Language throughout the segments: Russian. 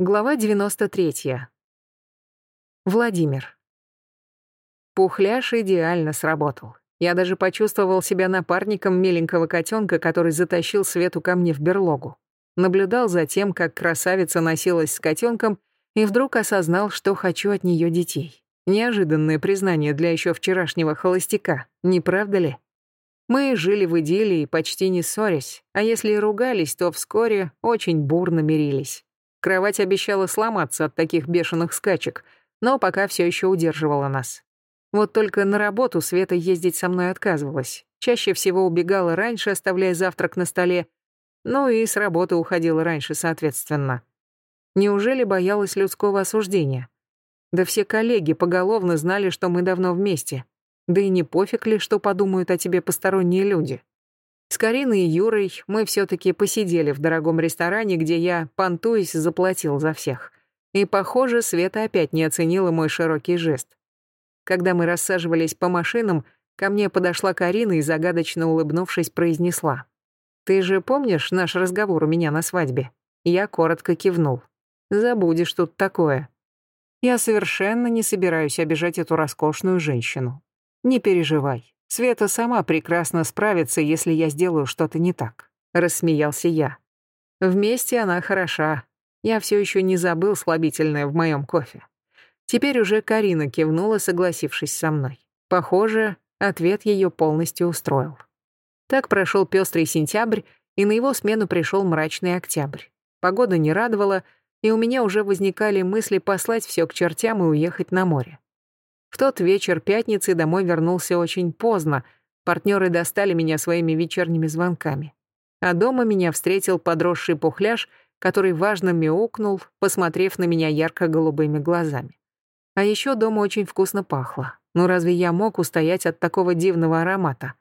Глава 93. Владимир. Пухляш идеально сработал. Я даже почувствовал себя напарником миленького котенка, который затащил Свету ко мне в берлогу. Наблюдал за тем, как красавица носилась с котенком, и вдруг осознал, что хочу от нее детей. Неожиданное признание для еще вчерашнего холостяка, не правда ли? Мы жили в идиллии, почти не ссорясь, а если и ругались, то вскоре очень бурно мирились. Кровать обещала сломаться от таких бешеных скачек, но пока все еще удерживала нас. Вот только на работу Света ездить со мной отказывалась. Чаще всего убегала раньше, оставляя завтрак на столе, ну и с работы уходила раньше, соответственно. Неужели боялась людского осуждения? Да все коллеги поголовно знали, что мы давно вместе. Да и не пофиг ли, что подумают о тебе посторонние люди. С Кариной и Юрой мы все-таки посидели в дорогом ресторане, где я, понтуясь, заплатил за всех. И, похоже, Света опять не оценила мой широкий жест. Когда мы рассаживались по машинам, ко мне подошла Карина и, загадочно улыбнувшись, произнесла. «Ты же помнишь наш разговор у меня на свадьбе?» Я коротко кивнул. «Забудешь тут такое. Я совершенно не собираюсь обижать эту роскошную женщину. Не переживай. Света сама прекрасно справится, если я сделаю что-то не так», — рассмеялся я. «Вместе она хороша. Я все еще не забыл слабительное в моем кофе». Теперь уже Карина кивнула, согласившись со мной. Похоже, ответ ее полностью устроил. Так прошел пестрый сентябрь, и на его смену пришел мрачный октябрь. Погода не радовала, и у меня уже возникали мысли послать все к чертям и уехать на море. В тот вечер пятницы домой вернулся очень поздно. Партнеры достали меня своими вечерними звонками. А дома меня встретил подросший пухляж, который важно мяукнул, посмотрев на меня ярко-голубыми глазами. А еще дома очень вкусно пахло. Ну разве я мог устоять от такого дивного аромата?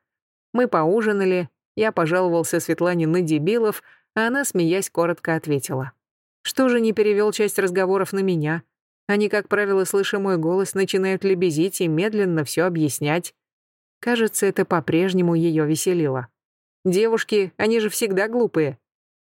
Мы поужинали, я пожаловался Светлане на дебилов, а она, смеясь, коротко ответила. Что же не перевел часть разговоров на меня? Они, как правило, слыша мой голос, начинают лебезить и медленно все объяснять. Кажется, это по-прежнему ее веселило. Девушки, они же всегда глупые.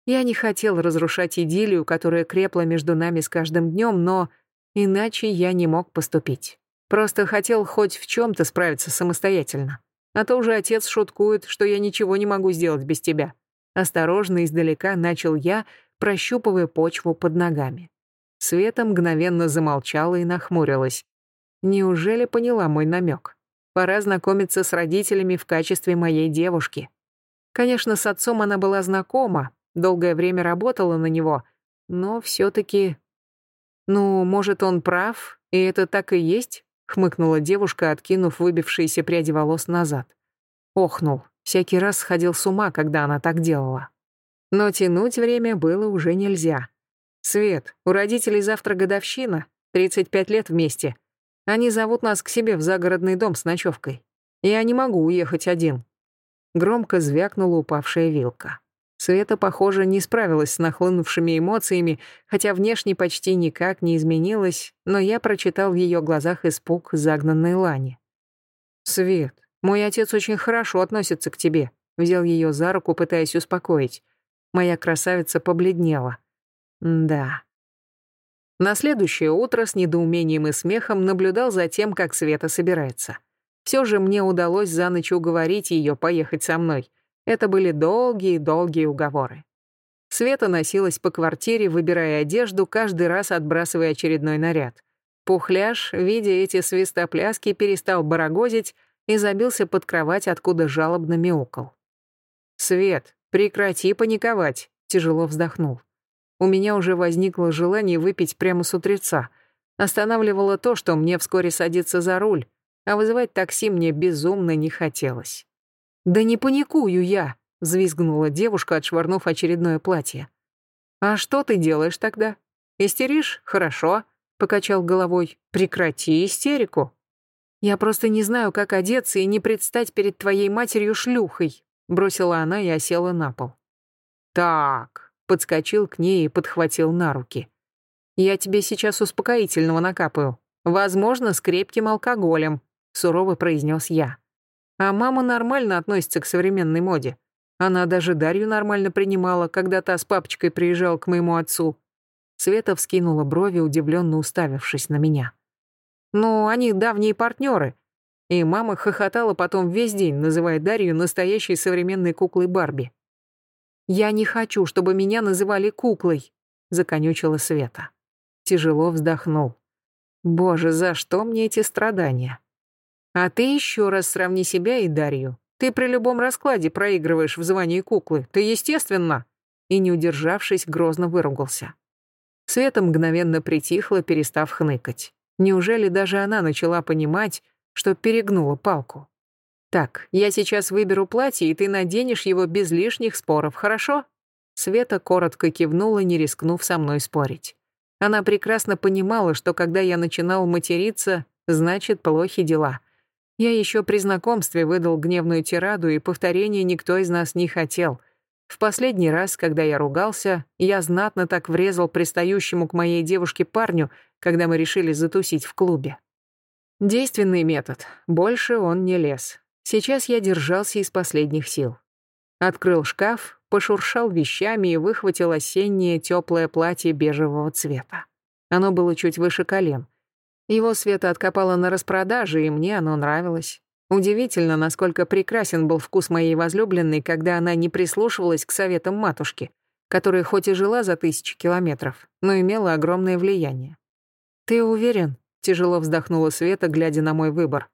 Я не хотел разрушать идиллию, которая крепла между нами с каждым днем, но иначе я не мог поступить. Просто хотел хоть в чем-то справиться самостоятельно. А то уже отец шуткует, что я ничего не могу сделать без тебя. Осторожно издалека начал я, прощупывая почву под ногами. Света мгновенно замолчала и нахмурилась. Неужели поняла мой намек? Пора знакомиться с родителями в качестве моей девушки. Конечно, с отцом она была знакома, долгое время работала на него, но все-таки... Ну, может, он прав, и это так и есть? Хмыкнула девушка, откинув выбившиеся пряди волос назад. Охнул. Всякий раз сходил с ума, когда она так делала. Но тянуть время было уже нельзя. «Свет, у родителей завтра годовщина, 35 лет вместе. Они зовут нас к себе в загородный дом с ночевкой. Я не могу уехать один». Громко звякнула упавшая вилка. Света, похоже, не справилась с нахлынувшими эмоциями, хотя внешне почти никак не изменилась, но я прочитал в ее глазах испуг загнанной Лани. «Свет, мой отец очень хорошо относится к тебе», — взял ее за руку, пытаясь успокоить. Моя красавица побледнела. Да. На следующее утро с недоумением и смехом наблюдал за тем, как Света собирается. Все же мне удалось за ночь уговорить ее поехать со мной. Это были долгие-долгие уговоры. Света носилась по квартире, выбирая одежду, каждый раз отбрасывая очередной наряд. Пухляш, видя эти свистопляски, перестал барагозить и забился под кровать, откуда жалобно мяукал. «Свет, прекрати паниковать», — тяжело вздохнул. У меня уже возникло желание выпить прямо с утреца. Останавливало то, что мне вскоре садиться за руль, а вызывать такси мне безумно не хотелось. «Да не паникую я», — взвизгнула девушка, отшвырнув очередное платье. «А что ты делаешь тогда? Истеришь? Хорошо», — покачал головой. «Прекрати истерику». «Я просто не знаю, как одеться и не предстать перед твоей матерью шлюхой», — бросила она и осела на пол. «Так», подскочил к ней и подхватил на руки. «Я тебе сейчас успокоительного накапаю. Возможно, с крепким алкоголем», — сурово произнес я. А мама нормально относится к современной моде. Она даже Дарью нормально принимала, когда та с папочкой приезжал к моему отцу. Света вскинула брови, удивленно уставившись на меня. «Ну, они давние партнеры. И мама хохотала потом весь день, называя Дарью настоящей современной куклой Барби. «Я не хочу, чтобы меня называли куклой», — законючила Света. Тяжело вздохнул. «Боже, за что мне эти страдания?» «А ты еще раз сравни себя и Дарью. Ты при любом раскладе проигрываешь в звании куклы. Ты естественно!» И, не удержавшись, грозно выругался. Света мгновенно притихла, перестав хныкать. Неужели даже она начала понимать, что перегнула палку? «Так, я сейчас выберу платье, и ты наденешь его без лишних споров, хорошо?» Света коротко кивнула, не рискнув со мной спорить. Она прекрасно понимала, что когда я начинал материться, значит, плохи дела. Я еще при знакомстве выдал гневную тираду, и повторения никто из нас не хотел. В последний раз, когда я ругался, я знатно так врезал пристающему к моей девушке парню, когда мы решили затусить в клубе. Действенный метод. Больше он не лез. Сейчас я держался из последних сил. Открыл шкаф, пошуршал вещами и выхватил осеннее теплое платье бежевого цвета. Оно было чуть выше колен. Его Света откопала на распродаже, и мне оно нравилось. Удивительно, насколько прекрасен был вкус моей возлюбленной, когда она не прислушивалась к советам матушки, которая хоть и жила за тысячи километров, но имела огромное влияние. «Ты уверен?» — тяжело вздохнула Света, глядя на мой выбор.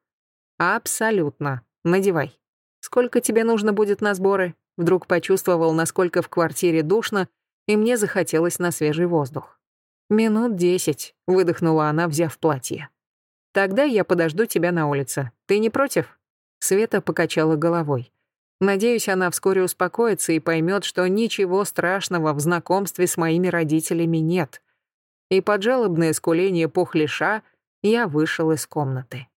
«Абсолютно», Надевай. Сколько тебе нужно будет на сборы? Вдруг почувствовал, насколько в квартире душно, и мне захотелось на свежий воздух. Минут десять, выдохнула она, взяв платье. Тогда я подожду тебя на улице. Ты не против? Света покачала головой. Надеюсь, она вскоре успокоится и поймет, что ничего страшного в знакомстве с моими родителями нет. И под жалобное скуление пухлиша я вышел из комнаты.